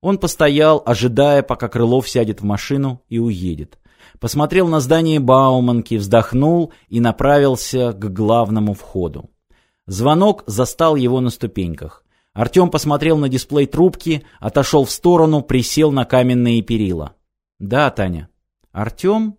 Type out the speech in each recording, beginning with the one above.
Он постоял, ожидая, пока Крылов сядет в машину и уедет. Посмотрел на здание Бауманки, вздохнул и направился к главному входу. Звонок застал его на ступеньках. Артем посмотрел на дисплей трубки, отошел в сторону, присел на каменные перила. «Да, Таня». «Артем?»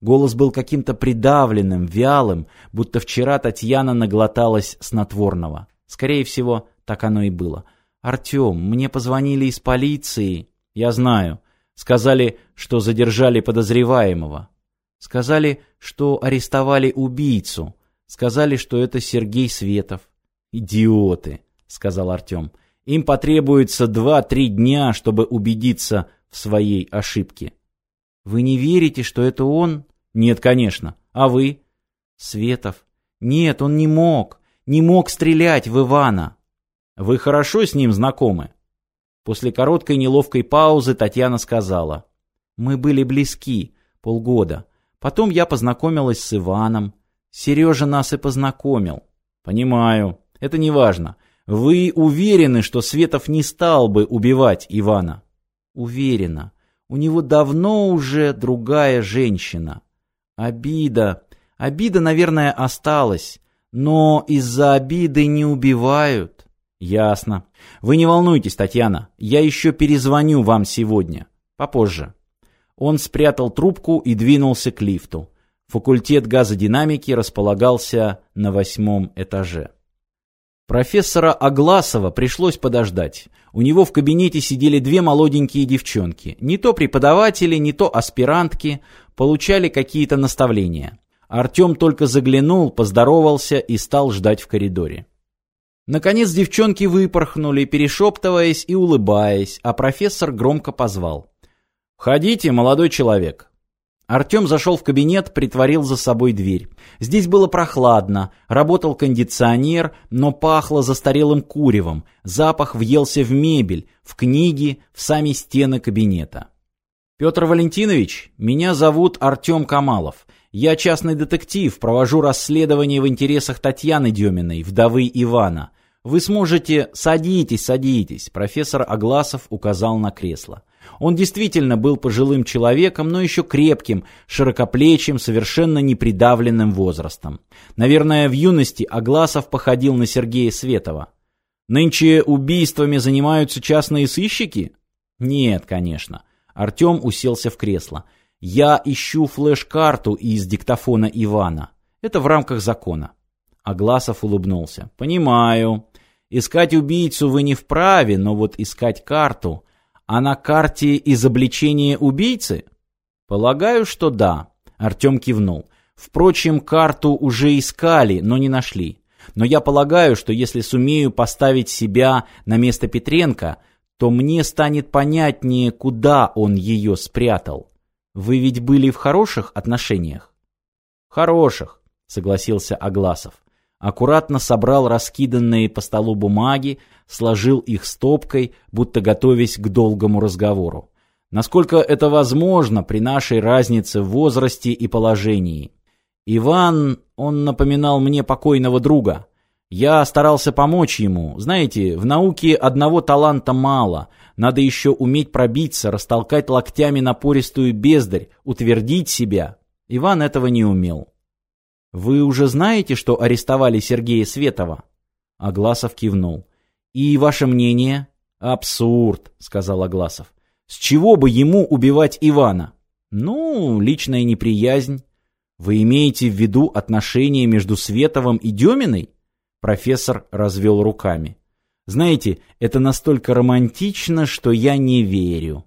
Голос был каким-то придавленным, вялым, будто вчера Татьяна наглоталась снотворного. Скорее всего, так оно и было. Артём, мне позвонили из полиции. Я знаю. Сказали, что задержали подозреваемого. Сказали, что арестовали убийцу. Сказали, что это Сергей Светов». «Идиоты», — сказал Артём. «Им потребуется два-три дня, чтобы убедиться в своей ошибке». «Вы не верите, что это он?» «Нет, конечно. А вы?» «Светов». «Нет, он не мог. Не мог стрелять в Ивана». Вы хорошо с ним знакомы?» После короткой неловкой паузы Татьяна сказала. «Мы были близки полгода. Потом я познакомилась с Иваном. Сережа нас и познакомил». «Понимаю. Это не важно. Вы уверены, что Светов не стал бы убивать Ивана?» «Уверена. У него давно уже другая женщина. Обида. Обида, наверное, осталась. Но из-за обиды не убивают». Ясно. Вы не волнуйтесь, Татьяна. Я еще перезвоню вам сегодня. Попозже. Он спрятал трубку и двинулся к лифту. Факультет газодинамики располагался на восьмом этаже. Профессора Агласова пришлось подождать. У него в кабинете сидели две молоденькие девчонки. Не то преподаватели, не то аспирантки. Получали какие-то наставления. Артем только заглянул, поздоровался и стал ждать в коридоре. Наконец девчонки выпорхнули, перешептываясь и улыбаясь, а профессор громко позвал. «Входите, молодой человек!» Артем зашел в кабинет, притворил за собой дверь. Здесь было прохладно, работал кондиционер, но пахло застарелым куревом, запах въелся в мебель, в книги, в сами стены кабинета. «Петр Валентинович, меня зовут Артем Камалов». Я частный детектив, провожу расследование в интересах Татьяны Деминой, вдовы Ивана. Вы сможете... Садитесь, садитесь, профессор Агласов указал на кресло. Он действительно был пожилым человеком, но еще крепким, широкоплечим, совершенно непридавленным возрастом. Наверное, в юности Агласов походил на Сергея Светова. Нынче убийствами занимаются частные сыщики? Нет, конечно. Артем уселся в кресло. Я ищу флеш-карту из диктофона Ивана. Это в рамках закона. Агласов улыбнулся. Понимаю. Искать убийцу вы не вправе, но вот искать карту. А на карте изобличение убийцы? Полагаю, что да. Артем кивнул. Впрочем, карту уже искали, но не нашли. Но я полагаю, что если сумею поставить себя на место Петренко, то мне станет понятнее, куда он ее спрятал. Вы ведь были в хороших отношениях? Хороших, согласился Агласов аккуратно собрал раскиданные по столу бумаги, сложил их стопкой, будто готовясь к долгому разговору. Насколько это возможно при нашей разнице в возрасте и положении. Иван, он напоминал мне покойного друга. Я старался помочь ему. Знаете, в науке одного таланта мало. Надо еще уметь пробиться, растолкать локтями напористую бездарь, утвердить себя. Иван этого не умел. «Вы уже знаете, что арестовали Сергея Светова?» Агласов кивнул. «И ваше мнение?» «Абсурд», — сказал Агласов. «С чего бы ему убивать Ивана?» «Ну, личная неприязнь». «Вы имеете в виду отношения между Световым и Деминой?» Профессор развел руками. «Знаете, это настолько романтично, что я не верю».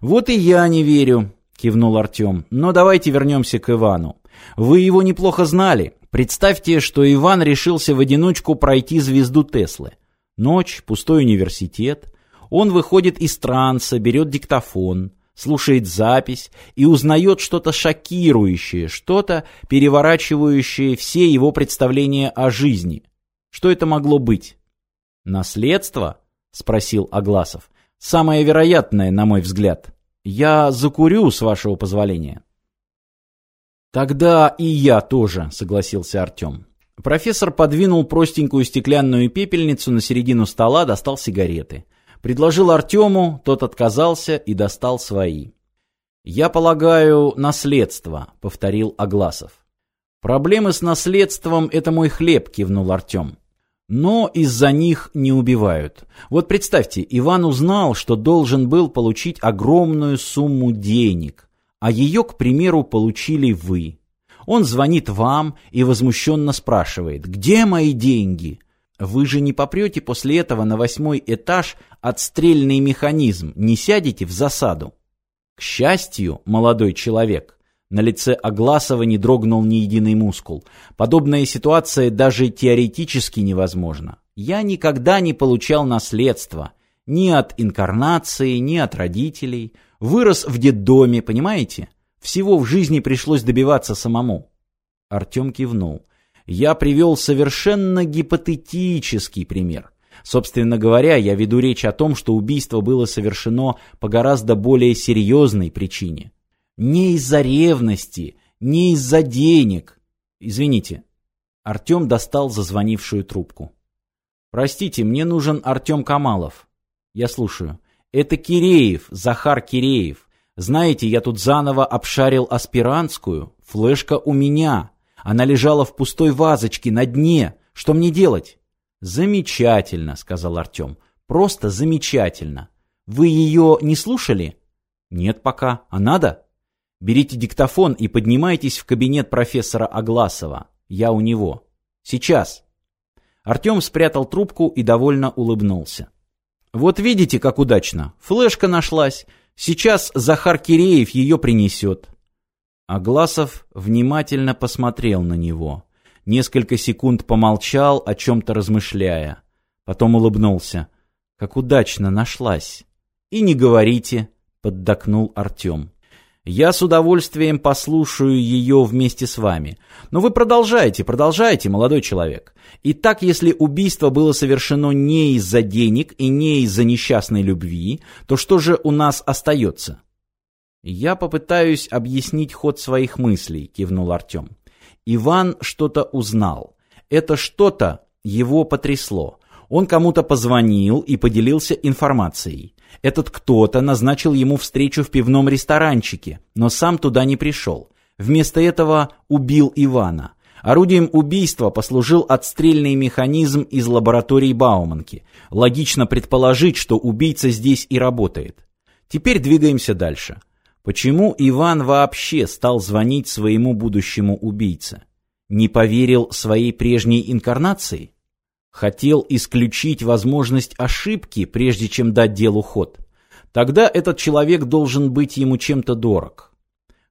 «Вот и я не верю», — кивнул Артем. «Но давайте вернемся к Ивану. Вы его неплохо знали. Представьте, что Иван решился в одиночку пройти звезду Теслы. Ночь, пустой университет. Он выходит из транса, берет диктофон, слушает запись и узнает что-то шокирующее, что-то переворачивающее все его представления о жизни. Что это могло быть? Наследство? спросил Агласов. Самое вероятное, на мой взгляд. Я закурю, с вашего позволения. «Тогда и я тоже», — согласился Артем. Профессор подвинул простенькую стеклянную пепельницу на середину стола, достал сигареты. Предложил Артему, тот отказался и достал свои. «Я полагаю, наследство», — повторил Агласов. «Проблемы с наследством — это мой хлеб», — кивнул Артем. «Но из-за них не убивают. Вот представьте, Иван узнал, что должен был получить огромную сумму денег а ее, к примеру, получили вы. Он звонит вам и возмущенно спрашивает «Где мои деньги?» Вы же не попрете после этого на восьмой этаж отстрельный механизм, не сядете в засаду. К счастью, молодой человек, на лице Агласова не дрогнул ни единый мускул. Подобная ситуация даже теоретически невозможна. Я никогда не получал наследства. Ни от инкарнации, ни от родителей – Вырос в детдоме, понимаете? Всего в жизни пришлось добиваться самому. Артем кивнул. Я привел совершенно гипотетический пример. Собственно говоря, я веду речь о том, что убийство было совершено по гораздо более серьезной причине. Не из-за ревности, не из-за денег. Извините. Артем достал зазвонившую трубку. Простите, мне нужен Артем Камалов. Я слушаю. Это Киреев, Захар Киреев. Знаете, я тут заново обшарил аспирантскую. Флешка у меня. Она лежала в пустой вазочке на дне. Что мне делать? Замечательно, сказал Артем. Просто замечательно. Вы ее не слушали? Нет пока. А надо? Берите диктофон и поднимайтесь в кабинет профессора Агласова. Я у него. Сейчас. Артем спрятал трубку и довольно улыбнулся. Вот видите, как удачно. Флешка нашлась. Сейчас Захар Киреев ее принесет. Агласов внимательно посмотрел на него. Несколько секунд помолчал, о чем-то размышляя. Потом улыбнулся. Как удачно нашлась. И не говорите, поддакнул Артем. Я с удовольствием послушаю ее вместе с вами. Но вы продолжаете, продолжаете, молодой человек. Итак, если убийство было совершено не из-за денег и не из-за несчастной любви, то что же у нас остается? Я попытаюсь объяснить ход своих мыслей, кивнул Артем. Иван что-то узнал. Это что-то его потрясло. Он кому-то позвонил и поделился информацией. Этот кто-то назначил ему встречу в пивном ресторанчике, но сам туда не пришел. Вместо этого убил Ивана. Орудием убийства послужил отстрельный механизм из лаборатории Бауманки. Логично предположить, что убийца здесь и работает. Теперь двигаемся дальше. Почему Иван вообще стал звонить своему будущему убийце? Не поверил своей прежней инкарнации? хотел исключить возможность ошибки, прежде чем дать делу ход. Тогда этот человек должен быть ему чем-то дорог.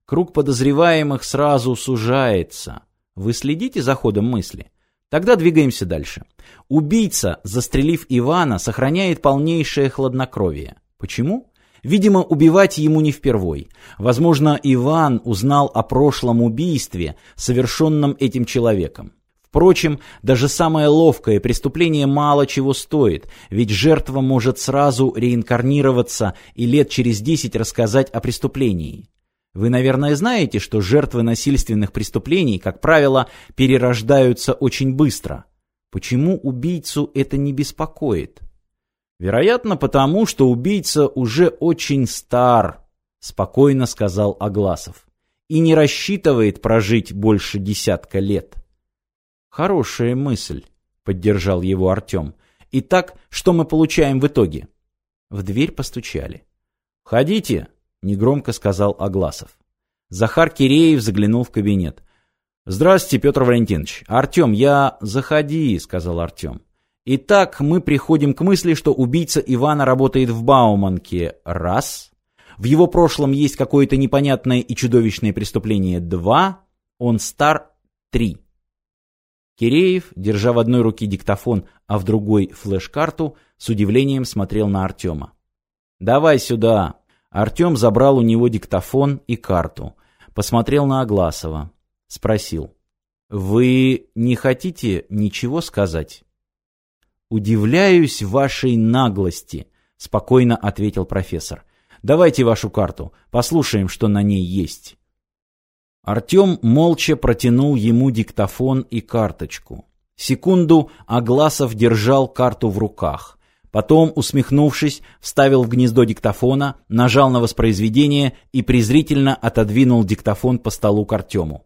Круг подозреваемых сразу сужается. Вы следите за ходом мысли? Тогда двигаемся дальше. Убийца, застрелив Ивана, сохраняет полнейшее хладнокровие. Почему? Видимо, убивать ему не впервой. Возможно, Иван узнал о прошлом убийстве, совершенном этим человеком. Впрочем, даже самое ловкое преступление мало чего стоит, ведь жертва может сразу реинкарнироваться и лет через 10 рассказать о преступлении. Вы, наверное, знаете, что жертвы насильственных преступлений, как правило, перерождаются очень быстро. Почему убийцу это не беспокоит? Вероятно, потому что убийца уже очень стар, спокойно сказал Агласов, и не рассчитывает прожить больше десятка лет. Хорошая мысль, поддержал его Артем. Итак, что мы получаем в итоге? В дверь постучали. Ходите, — негромко сказал Агласов. Захар Киреев заглянул в кабинет. «Здравствуйте, Петр Валентинович. Артем, я... Заходи!» — сказал Артем. «Итак, мы приходим к мысли, что убийца Ивана работает в Бауманке. Раз. В его прошлом есть какое-то непонятное и чудовищное преступление. Два. Он стар. Три. Киреев, держа в одной руке диктофон, а в другой флеш-карту, с удивлением смотрел на Артема. «Давай сюда!» Артем забрал у него диктофон и карту. Посмотрел на Агласова. Спросил. «Вы не хотите ничего сказать?» «Удивляюсь вашей наглости», — спокойно ответил профессор. «Давайте вашу карту, послушаем, что на ней есть». Артём молча протянул ему диктофон и карточку. Секунду Агласов держал карту в руках. Потом, усмехнувшись, вставил в гнездо диктофона, нажал на воспроизведение и презрительно отодвинул диктофон по столу к Артему.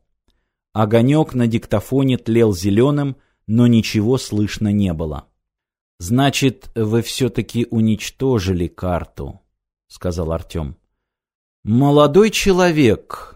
Огонек на диктофоне тлел зеленым, но ничего слышно не было. «Значит, вы все-таки уничтожили карту», — сказал Артем. «Молодой человек»,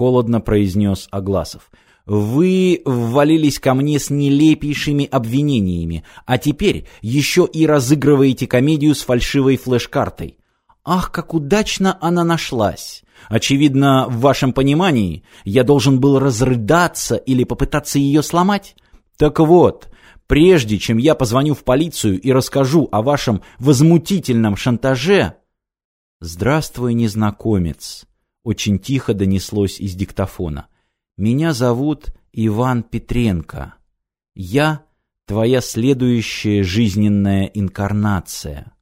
холодно произнес Огласов. Вы ввалились ко мне с нелепейшими обвинениями, а теперь еще и разыгрываете комедию с фальшивой флеш-картой. Ах, как удачно она нашлась! Очевидно, в вашем понимании я должен был разрыдаться или попытаться ее сломать. Так вот, прежде чем я позвоню в полицию и расскажу о вашем возмутительном шантаже... Здравствуй, незнакомец, очень тихо донеслось из диктофона. «Меня зовут Иван Петренко. Я — твоя следующая жизненная инкарнация».